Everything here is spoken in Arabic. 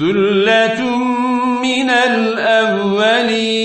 ثلة من الأولين